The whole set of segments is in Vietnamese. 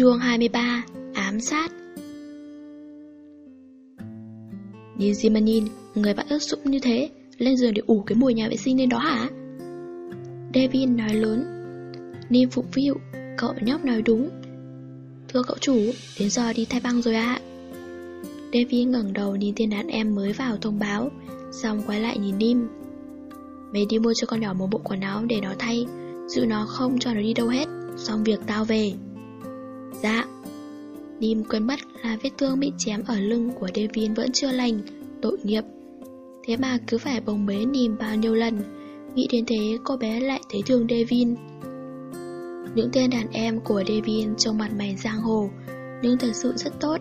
Chương 23 Ám sát Nhìn gì mà nhìn, người bạn ướt sũng như thế, lên giường để ủ cái mùi nhà vệ sinh lên đó hả? Devin nói lớn. Nim phục vụ, cậu nhóc nói đúng. Thưa cậu chủ, đến giờ đi thay băng rồi ạ. À. Devin ngẩng đầu nhìn tên đàn em mới vào thông báo, xong quay lại nhìn Nim. Mày đi mua cho con nhỏ một bộ quần áo để nó thay, giữ nó không cho nó đi đâu hết, xong việc tao về. Dạ. Nim quên mất là vết thương bị chém ở lưng của Devin vẫn chưa lành, tội nghiệp. Thế mà cứ phải bồng bế Nim bao nhiêu lần, nghĩ đến thế cô bé lại thấy thương Devin. Những tên đàn em của Devin trông mặt mày giang hồ, nhưng thật sự rất tốt.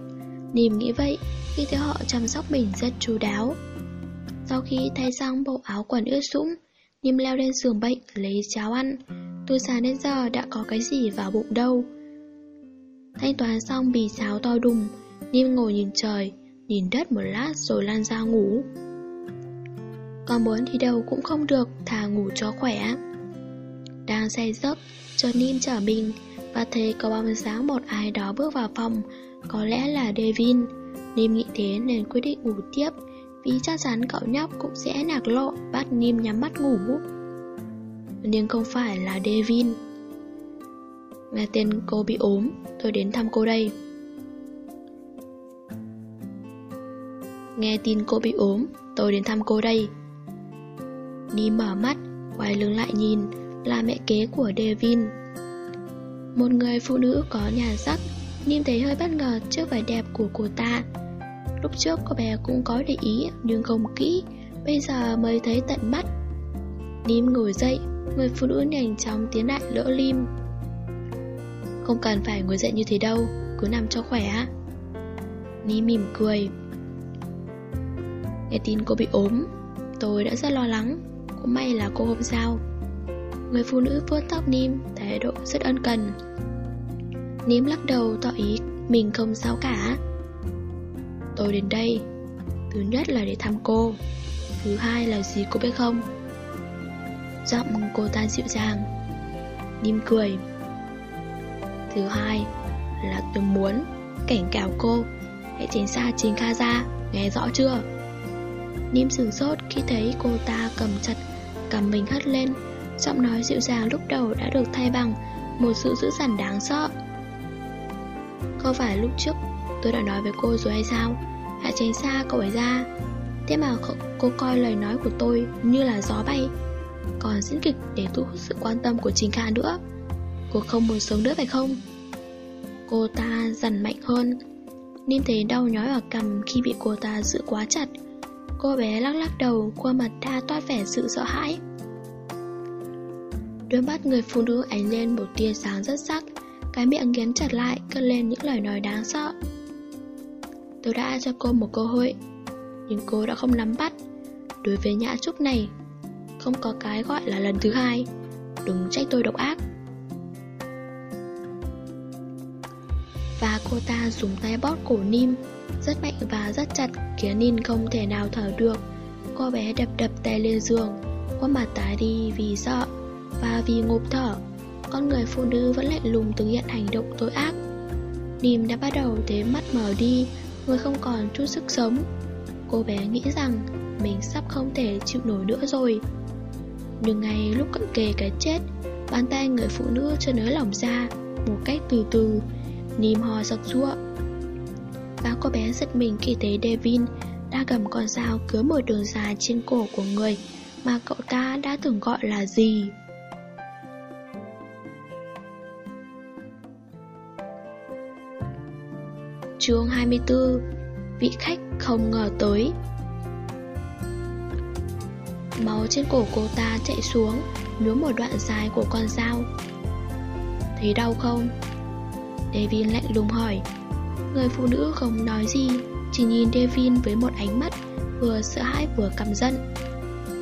Nim nghĩ vậy khi thấy họ chăm sóc mình rất chú đáo. Sau khi thay xong bộ áo quần ướt sũng, Nim leo lên giường bệnh lấy cháo ăn. Từ sáng đến giờ đã có cái gì vào bụng đâu. Thanh toán xong bì cháo to đùng, Nim ngồi nhìn trời, nhìn đất một lát rồi lan ra ngủ. Còn muốn thì đâu cũng không được, thà ngủ cho khỏe. Đang say giấc, cho Nim trở mình và thấy có bóng dáng một ai đó bước vào phòng, có lẽ là Devin. Nim nghĩ thế nên quyết định ngủ tiếp, vì chắc chắn cậu nhóc cũng sẽ nạc lộ bắt Nim nhắm mắt ngủ. Nhưng không phải là Devin. Nghe tên cô bị ốm, tôi đến thăm cô đây. Nghe tin cô bị ốm, tôi đến thăm cô đây. Nim mở mắt, quay lưng lại nhìn, là mẹ kế của Devin. Một người phụ nữ có nhà sắc, Nhìn thấy hơi bất ngờ trước vẻ đẹp của cô ta. Lúc trước cô bé cũng có để ý nhưng không kỹ, bây giờ mới thấy tận mắt. Nim ngồi dậy, người phụ nữ nhanh chóng tiến lại lỡ Lim. Không cần phải ngồi dậy như thế đâu, cứ nằm cho khỏe. Ní mỉm cười. Nghe tin cô bị ốm, tôi đã rất lo lắng, cũng may là cô không sao. Người phụ nữ vuốt tóc Nim, thái độ rất ân cần. Nim lắc đầu tỏ ý mình không sao cả. Tôi đến đây Thứ nhất là để thăm cô Thứ hai là gì cô biết không Giọng cô ta dịu dàng Nim cười Thứ hai là tôi muốn cảnh cáo cô. Hãy tránh xa chính Kha ra Nghe rõ chưa? Nim sửng sốt khi thấy cô ta cầm chặt Cầm mình hất lên. Giọng nói dịu dàng lúc đầu đã được thay bằng Một sự dữ dằn đáng sợ. Có phải lúc trước Tôi đã nói với cô rồi hay sao? Hãy tránh xa cậu ấy ra. Thế mà cô coi lời nói của tôi như là gió bay. Còn diễn kịch để thu hút sự quan tâm của Trình Kha nữa. Cô không muốn sống nữa phải không? Cô ta dằn mạnh hơn. Ninh thấy đau nhói ở cằm khi bị cô ta giữ quá chặt. Cô bé lắc lắc đầu, khuôn mặt ta toát vẻ sự sợ hãi. Đôi mắt người phụ nữ ánh lên một tia sáng rất sắc Cái miệng nghiến chặt lại, cất lên những lời nói đáng sợ. Tôi đã cho cô một cơ hội Nhưng cô đã không nắm bắt. Đối với nhã trúc này Không có cái gọi là lần thứ hai. Đừng trách tôi độc ác. Cô ta dùng tay bóp cổ Nim Rất mạnh và rất chặt, Khiến nim không thể nào thở được. Cô bé đập đập tay lên giường, Khuôn mặt tái đi vì sợ Và vì ngộp thở. Con người phụ nữ vẫn lạnh lùng thực hiện hành động tối ác. Nim đã bắt đầu thấy mắt mở đi, Người không còn chút sức sống. Cô bé nghĩ rằng Mình sắp không thể chịu nổi nữa rồi. Nhưng ngay lúc cận kề cái chết, Bàn tay người phụ nữ cho nới lỏng ra Một cách từ từ Nìm hò giật giụa Và cô bé giật mình khi thấy Devin Đã cầm con dao cứa một đường dài trên cổ của người Mà cậu ta đã từng gọi là gì. Chương 24 Vị khách không ngờ tới. Máu trên cổ cô ta chạy xuống, Nhuốm một đoạn dài của con dao. Thấy đau không? Devin lạnh lùng hỏi. Người phụ nữ không nói gì, Chỉ nhìn Devin với một ánh mắt Vừa sợ hãi vừa căm giận.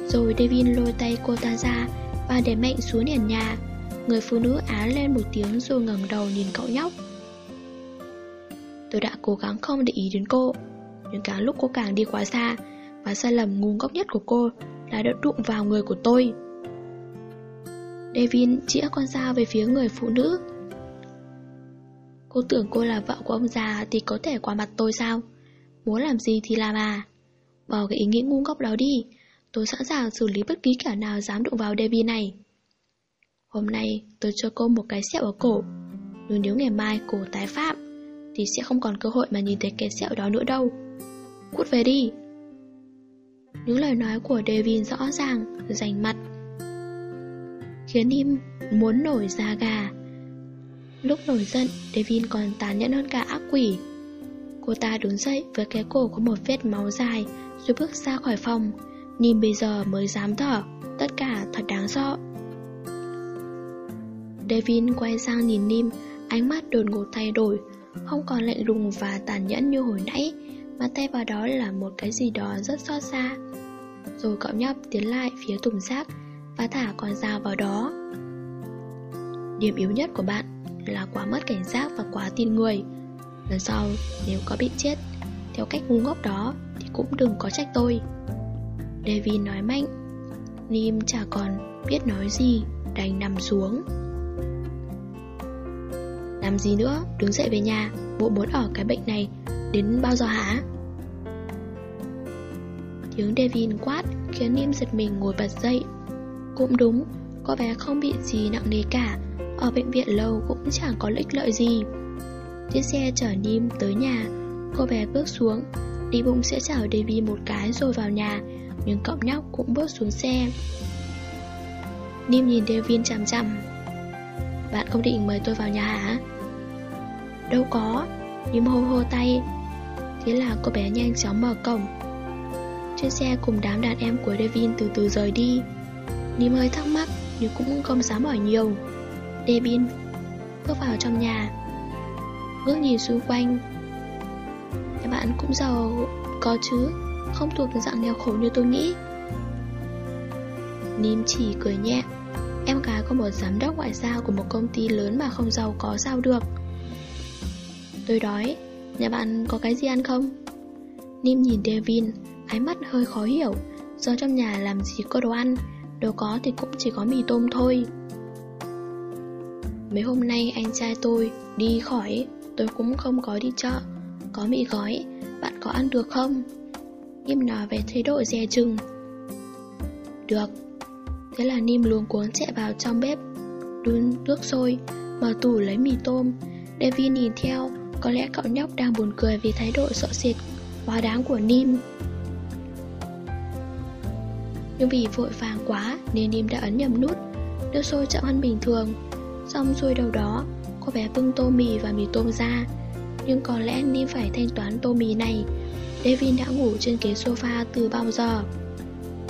Rồi Devin lôi tay cô ta ra Và để mạnh xuống nền nhà. Người phụ nữ á lên một tiếng rồi ngẩng đầu nhìn cậu nhóc. Tôi đã cố gắng không để ý đến cô, Nhưng càng lúc cô càng đi quá xa Và sai lầm ngu ngốc nhất của cô Là đã đụng vào người của tôi. Devin chĩa con dao về phía người phụ nữ. Cô tưởng cô là vợ của ông già thì có thể qua mặt tôi sao? Muốn làm gì thì làm à? Bỏ cái ý nghĩ ngu ngốc đó đi, tôi sẵn sàng xử lý bất kỳ kẻ nào dám đụng vào debbie này. Hôm nay tôi cho cô một cái sẹo ở cổ, nhưng nếu ngày mai cô tái phạm, thì sẽ không còn cơ hội mà nhìn thấy cái sẹo đó nữa đâu. Cút về đi! Những lời nói của Devin rõ ràng, rành mặt, khiến im muốn nổi da gà. Lúc nổi giận, Devin còn tàn nhẫn hơn cả ác quỷ. Cô ta đứng dậy với cái cổ có một vết máu dài, rồi bước ra khỏi phòng. Nhìn bây giờ mới dám thở, tất cả thật đáng sợ. Devin quay sang nhìn Nim, ánh mắt đột ngột thay đổi, không còn lạnh lùng và tàn nhẫn như hồi nãy, mà thay vào đó là một cái gì đó rất xót xa. Rồi cậu nhóc tiến lại phía thùng rác và thả con dao vào đó. Điểm yếu nhất của bạn là quá mất cảnh giác và quá tin người. Lần sau, nếu có bị chết theo cách ngu ngốc đó thì cũng đừng có trách tôi. David nói mạnh. Nim chả còn biết nói gì, đành nằm xuống. Làm gì nữa, đứng dậy về nhà, bộ muốn ở cái bệnh này đến bao giờ hả? Tiếng David quát khiến Nim giật mình ngồi bật dậy. Cũng đúng, cô bé không bị gì nặng nề cả, ở bệnh viện lâu cũng chẳng có ích lợi gì. Chiếc xe chở Nim tới nhà, cô bé bước xuống, đi bụng sẽ chào Davy một cái rồi vào nhà, nhưng cậu nhóc cũng bước xuống xe. Nim nhìn Devin chằm chằm. Bạn không định mời tôi vào nhà hả? Đâu có, Nim hô hô tay. Thế là cô bé nhanh chóng mở cổng. Chiếc xe cùng đám đàn em của Devin từ từ rời đi. Nim hơi thắc mắc nhưng cũng không dám hỏi nhiều. Devin bước vào trong nhà. Ngước nhìn xung quanh, Các bạn cũng giàu, có chứ, Không thuộc dạng nghèo khổ như tôi nghĩ. Nim chỉ cười nhẹ, Em gái có một giám đốc ngoại giao của một công ty lớn mà không giàu có sao được. Tôi đói, Nhà bạn có cái gì ăn không? Nim nhìn Devin ái mắt hơi khó hiểu, Do trong nhà làm gì có đồ ăn, Đồ có thì cũng chỉ có mì tôm thôi. Mấy hôm nay anh trai tôi đi khỏi, Tôi cũng không có đi chợ. Có mì gói Bạn có ăn được không? Nim nói về thái độ dè chừng. Được. Thế là Nim luống cuốn chạy vào trong bếp, Đun nước sôi, Mở tủ lấy mì tôm. Devi nhìn theo, Có lẽ cậu nhóc đang buồn cười vì thái độ sợ sệt Quá đáng của Nim Nhưng vì vội vàng quá Nên Nim đã ấn nhầm nút. Nước sôi chậm hơn bình thường. Xong xuôi đầu đó, Cô bé bưng tô mì và mì tôm ra. Nhưng có lẽ Nim phải thanh toán tô mì này. Devin đã ngủ trên ghế sofa từ bao giờ?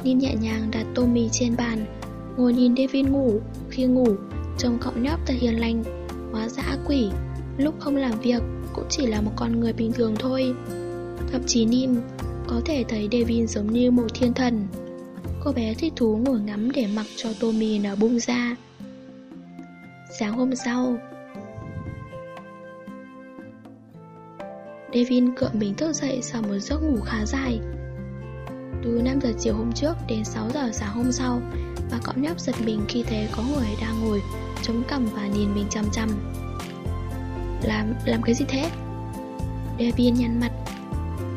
Nim nhẹ nhàng đặt tô mì trên bàn, Ngồi nhìn Devin ngủ. Khi ngủ, Trông cậu nhóc thật hiền lành, Hóa dã quỷ. Lúc không làm việc, Cũng chỉ là một con người bình thường thôi. Thậm chí Nim Có thể thấy Devin giống như một thiên thần. Cô bé thích thú ngồi ngắm để mặc cho tô mì nó bung ra. Sáng hôm sau. Devin cựa mình thức dậy sau một giấc ngủ khá dài. Từ 5 giờ chiều hôm trước đến 6 giờ sáng hôm sau Và cậu nhóc giật mình khi thấy có người đang ngồi Chống cằm và nhìn mình chăm chăm Làm, làm cái gì thế? Devin nhăn mặt.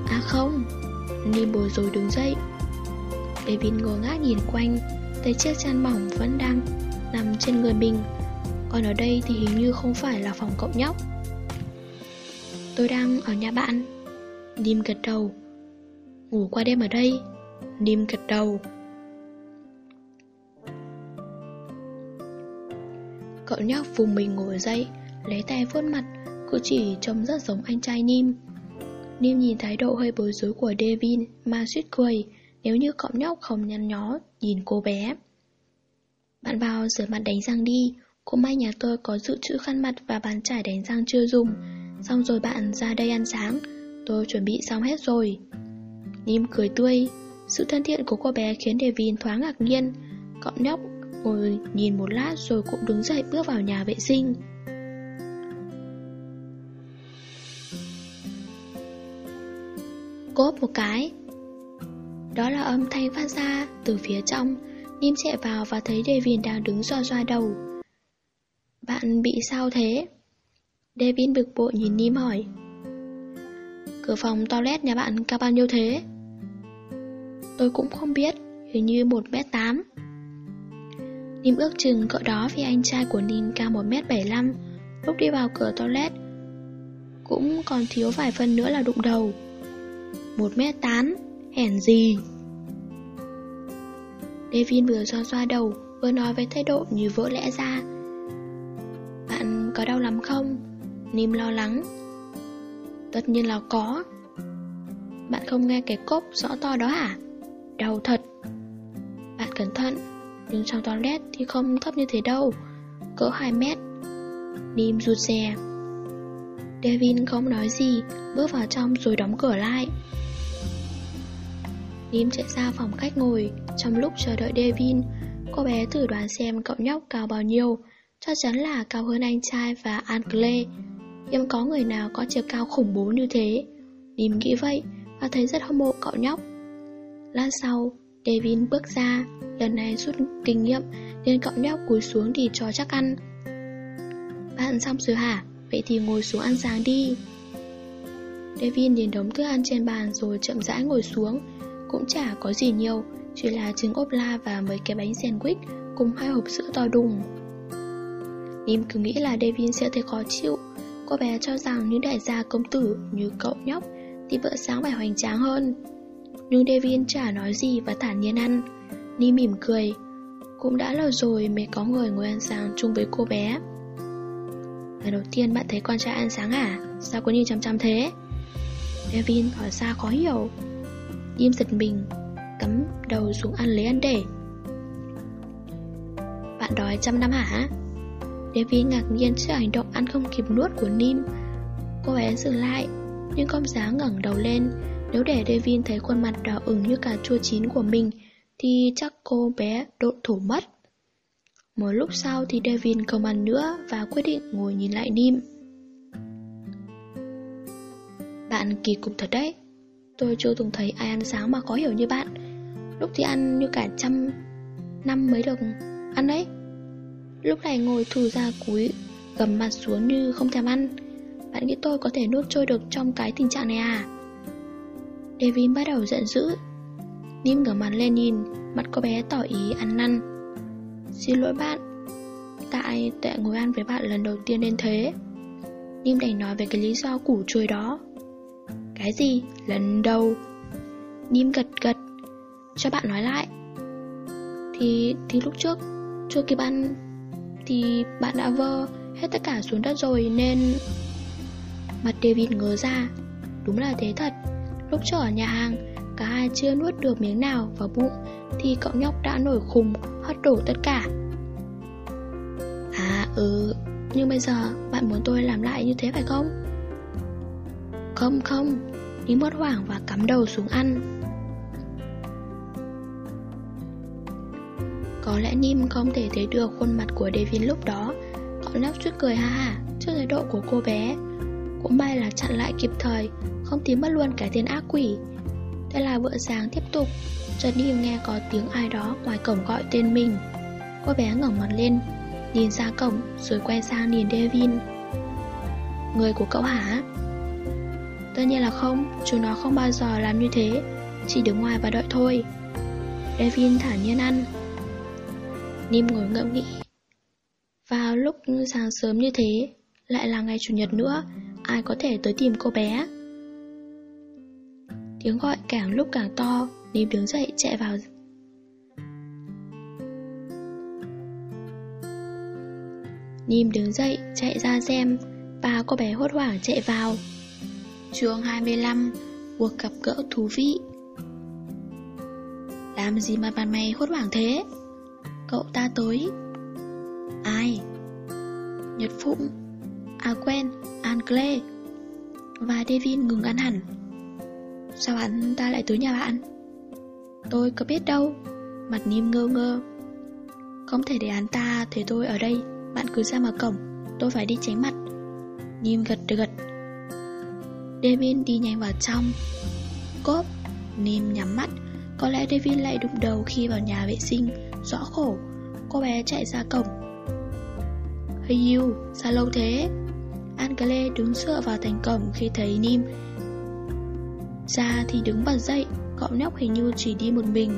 À không Nim bồi rồi đứng dậy. Devin ngồi ngác nhìn quanh Thấy chiếc chăn mỏng vẫn đang nằm trên người mình còn ở đây thì hình như không phải là phòng cậu nhóc. Tôi đang ở nhà bạn. Nim gật đầu. Ngủ qua đêm ở đây. Nim gật đầu. Cậu nhóc vùng mình ngồi dậy, Lấy tay vuốt mặt, Cử chỉ trông rất giống anh trai Nim. Nim nhìn thái độ hơi bối rối của Devin Mà suýt cười, Nếu như cậu nhóc không nhăn nhó Nhìn cô bé. Bạn vào rửa mặt đánh răng đi cũng may nhà tôi có dự trữ khăn mặt và bàn chải đánh răng chưa dùng. Xong rồi bạn ra đây ăn sáng. Tôi chuẩn bị xong hết rồi. Nim cười tươi. Sự thân thiện của cô bé khiến Devin thoáng ngạc nhiên. Cậu nhóc ngồi nhìn một lát rồi cũng đứng dậy bước vào nhà vệ sinh. Cốp một cái. Đó là âm thanh phát ra từ phía trong. Nim chạy vào và thấy Devin đang đứng xoa xoa đầu bạn bị sao thế? Devin bực bội nhìn Nim hỏi. Cửa phòng toilet nhà bạn cao bao nhiêu thế? Tôi cũng không biết, hình như 1m8 Nim ước chừng cỡ đó vì anh trai của Nim cao 1m75 Lúc đi vào cửa toilet Cũng còn thiếu vài phân nữa là đụng đầu. 1m8, hèn gì? Devin vừa xoa xoa đầu Vừa nói với thái độ như vỡ lẽ ra có đau lắm không? Nim lo lắng. Tất nhiên là có. Bạn không nghe cái cốp rõ to đó hả? Đau thật. Bạn cẩn thận, Nhưng trong toilet thì không thấp như thế đâu, Cỡ 2 mét. Nim rụt rè. Devin không nói gì, Bước vào trong rồi đóng cửa lại. Nim chạy ra phòng khách ngồi, Trong lúc chờ đợi Devin, Cô bé thử đoán xem cậu nhóc cao bao nhiêu. Chắc chắn là cao hơn anh trai và Angle Hiếm có người nào có chiều cao khủng bố như thế? Nim nghĩ vậy Và thấy rất hâm mộ cậu nhóc. Lát sau, Devin bước ra, Lần này rút kinh nghiệm Nên cậu nhóc cúi xuống thì cho chắc ăn. Bạn xong rồi hả? Vậy thì ngồi xuống ăn sáng đi. Devin nhìn đống thức ăn trên bàn Rồi chậm rãi ngồi xuống. Cũng chả có gì nhiều, Chỉ là trứng ốp la và mấy cái bánh sandwich Cùng hai hộp sữa to đùng. Nim cứ nghĩ là Devin sẽ thấy khó chịu. Cô bé cho rằng những đại gia công tử như cậu nhóc Thì bữa sáng phải hoành tráng hơn. Nhưng Devin chả nói gì và thản nhiên ăn. Nim mỉm cười. Cũng đã lâu rồi mới có người ngồi ăn sáng chung với cô bé. Lần đầu tiên bạn thấy con trai ăn sáng à? Sao có nhìn chăm chăm thế? Devin hỏi ra khó hiểu. Nim giật mình, Cắm đầu xuống ăn lấy ăn để. Bạn đói trăm năm hả? Devi ngạc nhiên trước hành động ăn không kịp nuốt của Nim. Cô bé dừng lại, Nhưng con giá ngẩng đầu lên. Nếu để Devin thấy khuôn mặt đỏ ửng như cà chua chín của mình, Thì chắc cô bé độ thổ mất. Một lúc sau thì Devin không ăn nữa Và quyết định ngồi nhìn lại Nim. Bạn kỳ cục thật đấy. Tôi chưa từng thấy ai ăn sáng mà khó hiểu như bạn. Lúc thì ăn như cả trăm năm mới được ăn đấy. Lúc này ngồi thù ra cúi, Gầm mặt xuống như không thèm ăn. Bạn nghĩ tôi có thể nuốt trôi được trong cái tình trạng này à? Devin bắt đầu giận dữ. Nim ngửa mặt lên nhìn, Mặt cô bé tỏ ý ăn năn. Xin lỗi bạn Tại tệ ngồi ăn với bạn lần đầu tiên nên thế? Nim đành nói về cái lý do củ chuối đó. Cái gì? Lần đầu. Nim gật gật. Cho bạn nói lại. Thì thì lúc trước Chưa kịp ăn thì bạn đã vơ hết tất cả xuống đất rồi nên... Mặt David ngớ ra. Đúng là thế thật. Lúc trở ở nhà hàng, Cả hai chưa nuốt được miếng nào vào bụng Thì cậu nhóc đã nổi khùng, Hất đổ tất cả. À ừ Nhưng bây giờ bạn muốn tôi làm lại như thế phải không? Không không. Ní mất hoảng và cắm đầu xuống ăn. Có lẽ Nim không thể thấy được khuôn mặt của Devin lúc đó. Cậu nấp chút cười ha ha, trước thái độ của cô bé. Cũng may là chặn lại kịp thời, Không tìm mất luôn cái tên ác quỷ. Thế là bữa sáng tiếp tục, Chợt Nim nghe có tiếng ai đó ngoài cổng gọi tên mình. Cô bé ngẩng mặt lên, Nhìn ra cổng rồi quay sang nhìn Devin Người của cậu hả? Tất nhiên là không, Chúng nó không bao giờ làm như thế, Chỉ đứng ngoài và đợi thôi. Devin thản nhiên ăn. Nim ngồi ngẫm nghĩ. Vào lúc sáng sớm như thế, Lại là ngày chủ nhật nữa, Ai có thể tới tìm cô bé? Tiếng gọi càng lúc càng to Nim đứng dậy chạy vào. Nim đứng dậy chạy ra xem Và cô bé hốt hoảng chạy vào. Chương 25 Cuộc gặp gỡ thú vị. Làm gì mà bạn mày hốt hoảng thế? Cậu ta tới. Ai? Nhật Phụng. À quen, Ancle. Và Devin ngừng ăn hẳn. Sao hắn ta lại tới nhà bạn? Tôi có biết đâu. Mặt Nim ngơ ngơ. Không thể để hắn ta thấy tôi ở đây. Bạn cứ ra mở cổng. Tôi phải đi tránh mặt. Nim gật gật. Devin đi nhanh vào trong. Cốp. Nim nhắm mắt. Có lẽ Devin lại đụng đầu khi vào nhà vệ sinh. Rõ khổ. Cô bé chạy ra cổng. Hey you, sao lâu thế? Angle đứng dựa vào thành cổng khi thấy Nim Ra thì đứng bật dậy. Cậu nhóc hình như chỉ đi một mình.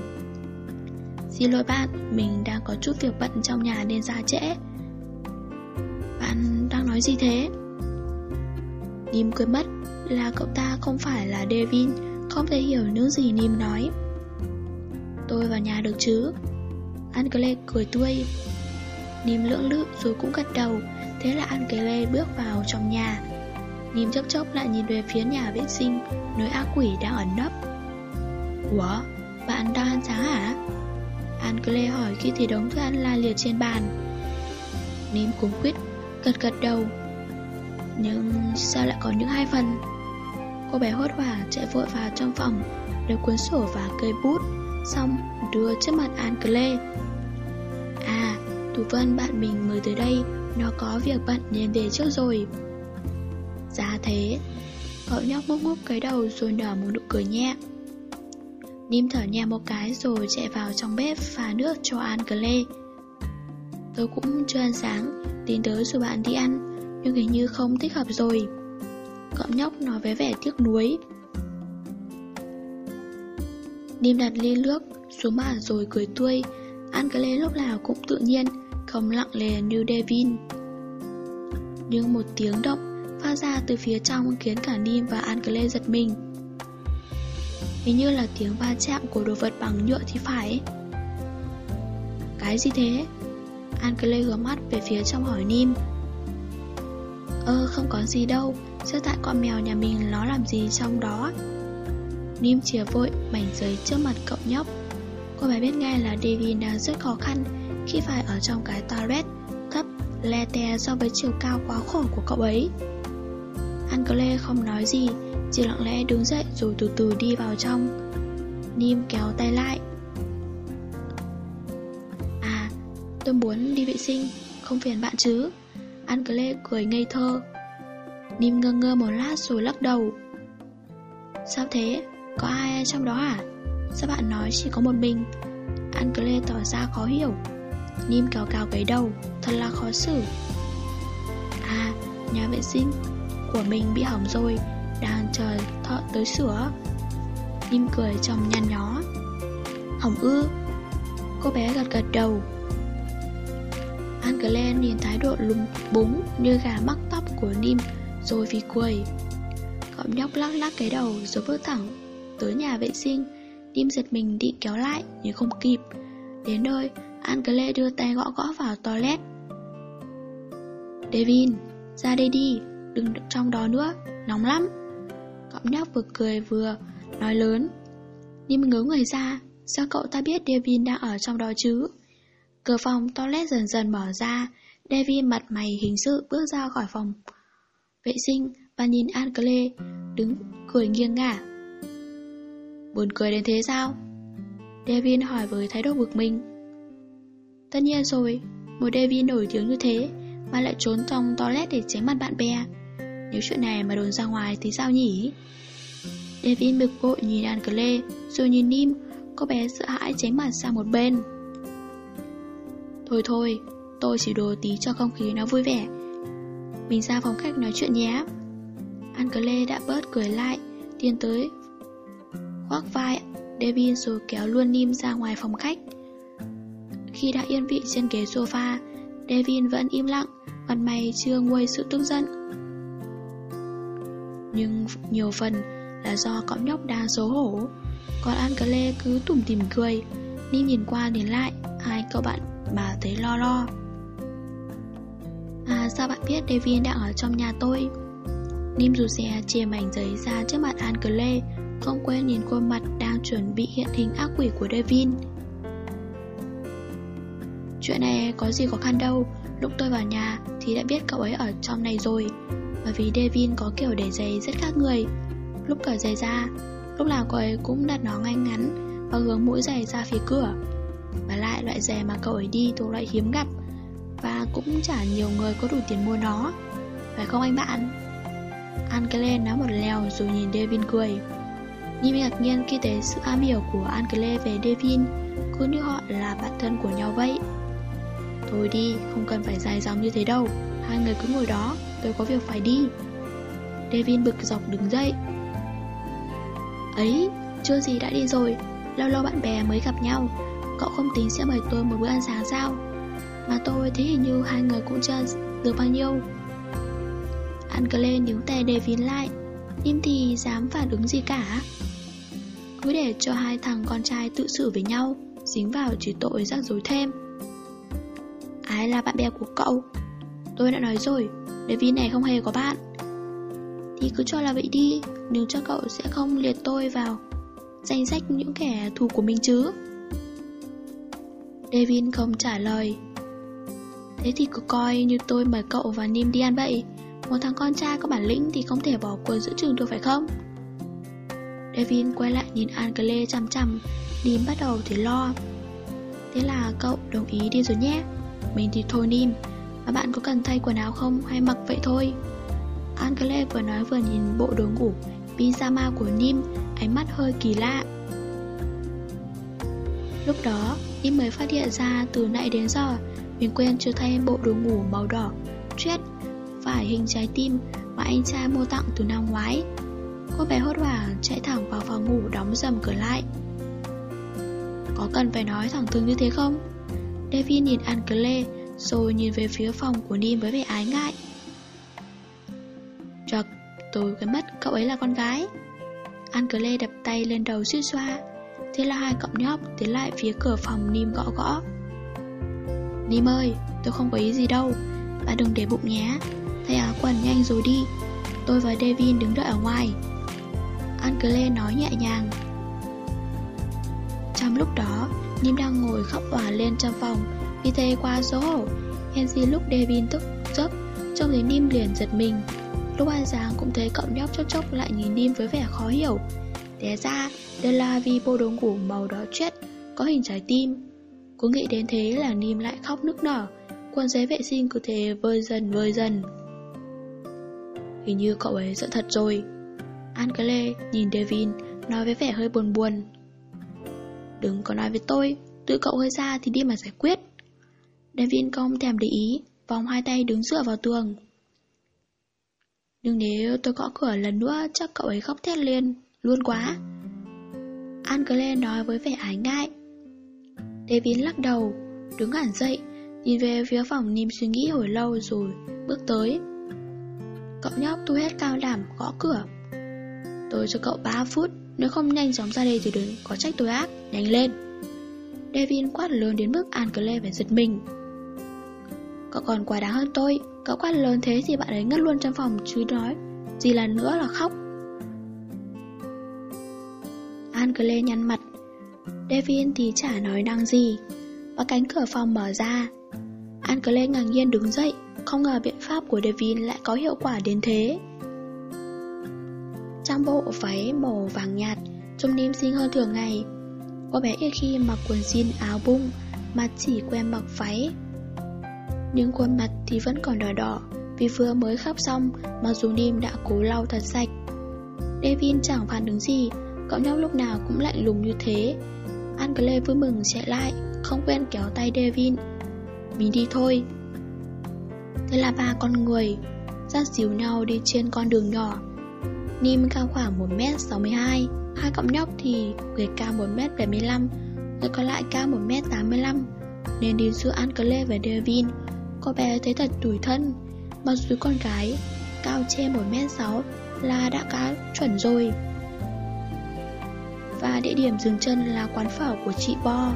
Xin lỗi bạn Mình đang có chút việc bận trong nhà nên ra trễ. Bạn đang nói gì thế? Nim quên mất là cậu ta không phải là Devin. Không thể hiểu những gì Nim nói. Tôi vào nhà được chứ? Angele cười tươi. Nìm lưỡng lự rồi cũng gật đầu Thế là Angele bước vào trong nhà. Nìm chốc chốc lại nhìn về phía nhà vệ sinh Nơi ác quỷ đang ẩn nấp. Ủa, bạn đang ăn sáng hả? Angele hỏi khi thấy đống thức ăn la liệt trên bàn. Nìm cuống quýt gật gật đầu. Nhưng sao lại có những hai phần? Cô bé hốt hoảng chạy vội vào trong phòng Lấy cuốn sổ và cây bút. Xong đưa trước mặt Angle À, Tú Vân bạn mình mới tới đây Nó có việc bận nên về trước rồi. Giá thế. Cậu nhóc ngốc ngốc cái đầu rồi nở một nụ cười nhẹ. Nim thở nhẹ một cái rồi chạy vào trong bếp pha nước cho Angle Tôi cũng chưa ăn sáng Tính tới rồi bạn đi ăn Nhưng hình như không thích hợp rồi. Cậu nhóc nói với vẻ tiếc nuối. Nim đặt ly nước xuống bàn rồi cười tươi. Angle lúc nào cũng tự nhiên, Không lặng lề như Devin. Nhưng một tiếng động phát ra từ phía trong khiến cả Nim và Angle giật mình. Hình như là tiếng va chạm của đồ vật bằng nhựa thì phải. Cái gì thế? Angle gỡ mắt về phía trong hỏi Nim. Ơ, không có gì đâu. Chắc tại con mèo nhà mình nó làm gì trong đó? Nim chìa vội, mảnh giấy trước mặt cậu nhóc. Cô bé biết ngay là Devin đang rất khó khăn Khi phải ở trong cái toilet thấp, le te so với chiều cao quá khổ của cậu ấy. Angle không nói gì, Chỉ lặng lẽ đứng dậy rồi từ từ đi vào trong. Nim kéo tay lại. À tôi muốn đi vệ sinh, Không phiền bạn chứ? Angle cười ngây thơ. Nim ngơ ngơ một lát rồi lắc đầu. Sao thế? Có ai trong đó à? Sao bạn nói chỉ có một mình? Angle tỏ ra khó hiểu. Nim cao cao cái đầu Thật là khó xử. À, nhà vệ sinh của mình bị hỏng rồi. Đang chờ thợ tới sửa. Nim cười trong nhăn nhó. Hỏng ư? Cô bé gật gật đầu. Angle nhìn thái độ lúng búng như gà mắc tóc của Nim rồi vì cười. Cậu nhóc lắc lắc cái đầu rồi bước thẳng tới nhà vệ sinh. Nim giật mình định kéo lại nhưng không kịp. Đến nơi Angle đưa tay gõ gõ vào toilet. Devin, ra đây đi, đừng trong đó nữa, nóng lắm. Cậu nhóc vừa cười vừa nói lớn. Nim ngớ người ra Sao cậu ta biết Devin đang ở trong đó chứ? Cửa phòng toilet dần dần mở ra. Devin mặt mày hình sự bước ra khỏi phòng vệ sinh và nhìn Angle đứng cười nghiêng ngả. Buồn cười đến thế sao? Devin hỏi với thái độ bực mình. Tất nhiên rồi, một Devin nổi tiếng như thế mà lại trốn trong toilet để tránh mặt bạn bè. Nếu chuyện này mà đồn ra ngoài thì sao nhỉ? Devin bực bội nhìn Angle rồi nhìn Nim, cô bé sợ hãi tránh mặt sang một bên. Thôi thôi, tôi chỉ đồ tí cho không khí nó vui vẻ mình ra phòng khách nói chuyện nhé Angle đã bớt cười lại Tiến tới Khoác vai Devin rồi kéo luôn Nim ra ngoài phòng khách. Khi đã yên vị trên ghế sofa Devin vẫn im lặng, Mặt mày chưa nguôi sự tức giận. Nhưng nhiều phần là do cõng nhóc đang xấu hổ. Còn Angle cứ tủm tỉm cười, Nim nhìn qua nhìn lại, Hai cậu bạn mà thấy lo lo. À sao bạn biết Devin đang ở trong nhà tôi? Nim rụt rè chia mảnh giấy ra trước mặt Angle không quên nhìn khuôn mặt đang chuẩn bị hiện hình ác quỷ của Devin. Chuyện này có gì khó khăn đâu, Lúc tôi vào nhà thì đã biết cậu ấy ở trong này rồi, Bởi vì Devin có kiểu để giày rất khác người. Lúc cởi giày ra, Lúc nào cậu ấy cũng đặt nó ngay ngắn Và hướng mũi giày ra phía cửa. Và lại loại giày mà cậu ấy đi thuộc loại hiếm gặp và cũng chả nhiều người có đủ tiền mua nó, Phải không anh bạn? Angela nói một lèo rồi nhìn Devin cười. Nhi ngạc nhiên khi thấy sự am hiểu của Angle về Devin Cứ như họ là bạn thân của nhau vậy. Thôi đi, không cần phải dài dòng như thế đâu Hai người cứ ngồi đó, tôi có việc phải đi. Devin bực dọc đứng dậy. Ấy, chưa gì đã đi rồi Lâu lâu bạn bè mới gặp nhau Cậu không tính sẽ mời tôi một bữa ăn sáng sao? Mà tôi thấy hình như hai người cũng chưa được bao nhiêu. Angle níu tay Devin lại Im thì dám phản ứng gì cả. Cứ để cho hai thằng con trai tự xử với nhau, Dính vào chỉ tội rắc rối thêm. Ai là bạn bè của cậu? Tôi đã nói rồi Devin này không hề có bạn. Thì cứ cho là vậy đi Nhưng cho cậu sẽ không liệt tôi vào Danh sách những kẻ thù của mình chứ. Devin không trả lời. Thế thì cứ coi như tôi mời cậu và Nim đi ăn vậy Một thằng con trai có bản lĩnh thì không thể bỏ cuộc giữa trường được phải không? Devin quay lại nhìn Angle chăm chăm Nim bắt đầu thấy lo. Thế là cậu đồng ý đi rồi nhé. Mình thì thôi Nim, Mà bạn có cần thay quần áo không hay mặc vậy thôi? Angle vừa nói vừa nhìn bộ đồ ngủ, Pyjama của Nim, Ánh mắt hơi kỳ lạ. Lúc đó, Nim mới phát hiện ra từ nãy đến giờ, Mình quên chưa thay bộ đồ ngủ màu đỏ Chuyết Phải hình trái tim Mà anh trai mua tặng từ năm ngoái. Cô bé hốt hoảng chạy thẳng vào phòng ngủ đóng dầm cửa lại. Có cần phải nói thẳng thừng như thế không? David nhìn Ancle Rồi nhìn về phía phòng của Nim với vẻ ái ngại. Chật, tôi cái mất cậu ấy là con gái. Ancle đập tay lên đầu suýt xoa. Thế là hai cậu nhóc tiến lại phía cửa phòng Nim gõ gõ. Nim ơi, tôi không có ý gì đâu. Bạn đừng để bụng nhé. Thay áo quần nhanh rồi đi. Tôi và Devin đứng đợi ở ngoài. Angela nói nhẹ nhàng. Trong lúc đó Nim đang ngồi khóc òa lên trong phòng, Vì thế qua xấu hổ. Henry lúc Devin tức giấc, Trông thấy Nim liền giật mình. Lúc ăn sáng cũng thấy cậu nhóc chốc chốc lại nhìn Nim với vẻ khó hiểu. Té ra, đây là vì bộ đồ ngủ màu đỏ chết, Có hình trái tim. Cứ nghĩ đến thế là Nim lại khóc nức nở. Quần giấy vệ sinh cứ thế vơi dần vơi dần. Hình như cậu ấy sợ thật rồi. Angle nhìn Devin, Nói với vẻ hơi buồn buồn. Đừng có nói với tôi Tự cậu hơi ra thì đi mà giải quyết. Devin không thèm để ý, Vòng hai tay đứng dựa vào tường. Nhưng nếu tôi gõ cửa lần nữa, Chắc cậu ấy khóc thét lên, Luôn quá. Angle nói với vẻ ái ngại. Devin lắc đầu, Đứng hẳn dậy, Nhìn về phía phòng Nim suy nghĩ hồi lâu rồi, Bước tới. Cậu nhóc thu hết cao đảm gõ cửa. Tôi cho cậu 3 phút. Nếu không nhanh chóng ra đây thì đừng có trách tôi ác. Nhanh lên. Devin quát lớn đến mức Angle phải giật mình. Cậu còn quá đáng hơn tôi. Cậu quát lớn thế thì bạn ấy ngất luôn trong phòng chứ nói. Gì là nữa là khóc. Angle nhăn mặt. Devin thì chả nói năng gì. Và cánh cửa phòng mở ra. Angle ngạc nhiên đứng dậy. Không ngờ biện pháp của Devin lại có hiệu quả đến thế sang bộ váy màu vàng nhạt, Trông niêm xinh hơn thường ngày. Cô bé ít khi mặc quần jean áo bung Mà chỉ quen mặc váy. Nhưng khuôn mặt thì vẫn còn đỏ đỏ, Vì vừa mới khóc xong Mà dù Nim đã cố lau thật sạch. Devin chẳng phản ứng gì, Cậu nhóc lúc nào cũng lạnh lùng như thế. Angle vui mừng chạy lại, Không quên kéo tay Devin. Mình đi thôi. Thế là ba con người ra dìu nhau đi trên con đường nhỏ. Nim cao khoảng 1m62 Hai cậu nhóc thì người cao 1m75 Người còn lại cao 1m85 Nên đi giữa Ancle và Devin, Cô bé thấy thật tủi thân. Mặc dù con gái Cao trên 1m6 Là đã cá chuẩn rồi. Và địa điểm dừng chân là quán phở của chị Bo.